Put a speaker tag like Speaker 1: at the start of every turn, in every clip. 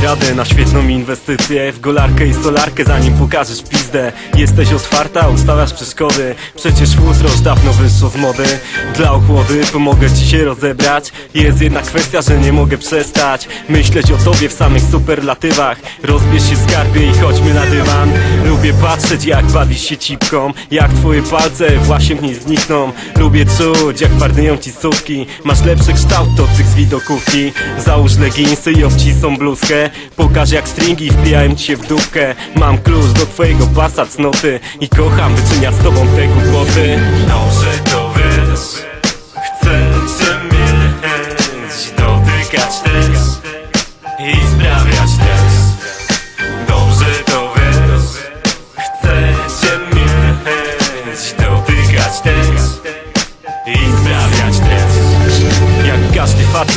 Speaker 1: radę na świetną inwestycję W golarkę i solarkę zanim pokażesz pizdę. Jesteś otwarta, ustawiasz przeszkody. Przecież futro dawno wyszło z mody. Dla ochłody pomogę ci się rozebrać. Jest jedna kwestia, że nie mogę przestać Myśleć o tobie w samych superlatywach. Rozbierz się skarbie i chodźmy na dywan. Lubię patrzeć jak bawisz się cipką. Jak twoje palce właśnie w niej znikną. Lubię czuć jak parnieją ci sutki Masz lepszy kształt od tych z widokówki. Załóż leginsy i obcisą bluzkę Pokaż jak stringi wbijają ci się w dupkę. Mam klucz do twojego pasa cnoty I kocham wyczyniać z tobą te głupoty. Dobrze to wiesz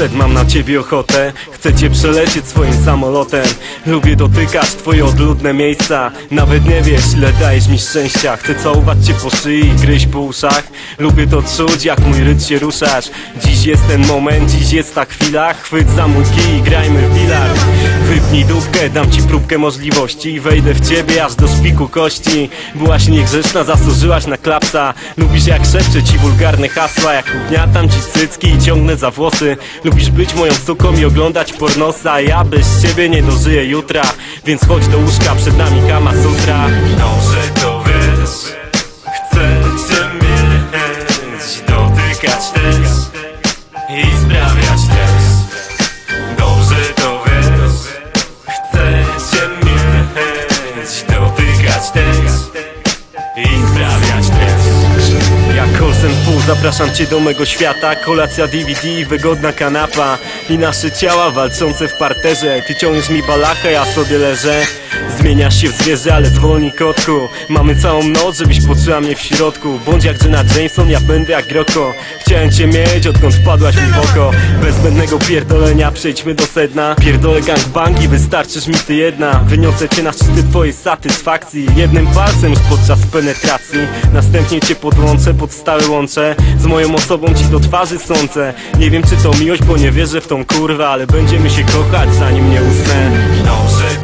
Speaker 1: mam na ciebie ochotę. Chcę cię przelecieć swoim samolotem. Lubię dotykać twoje odludne miejsca. Nawet nie wiesz ile dajesz mi szczęścia. Chcę całować cię po szyi i gryźć po uszach. Lubię to czuć jak mój rytm się ruszasz. Dziś jest ten moment, dziś jest ta chwila. Chwyć za mój kij i grajmy w bilar Wypnij dupkę, dam ci próbkę możliwości. Wejdę w ciebie aż do szpiku kości. Byłaś niegrzeczna, zasłużyłaś na klapsa. Lubisz jak szepczę ci wulgarne hasła Jak ugniatam ci cycki i ciągnę za włosy Lubisz być moją suką i oglądać pornosa Ja bez ciebie nie dożyję jutra Więc chodź do łóżka, przed nami kama sutra zapraszam cię do mego świata. Kolacja DVD, wygodna kanapa I nasze ciała walczące w parterze. Ty ciągniesz mi balachę, ja sobie leżę. Zmieniasz się w zwierzę, ale zwolnij kotku. Mamy całą noc, żebyś poczuła mnie w środku. Bądź jak Jenna Jameson, ja będę jak Rocco Chciałem cię mieć, odkąd wpadłaś mi w oko. Bez zbędnego pierdolenia przejdźmy do sedna. Pierdolę gangbangi, wystarczysz mi ty jedna. Wyniosę cię na szczyty twojej satysfakcji. Jednym palcem już podczas penetracji. Następnie cię podłączę pod stałe łącze Z moją osobą ci do twarzy sądzę. Nie wiem czy to miłość, bo nie wierzę w tą kurwę Ale będziemy się kochać zanim nie usnę. Dobrze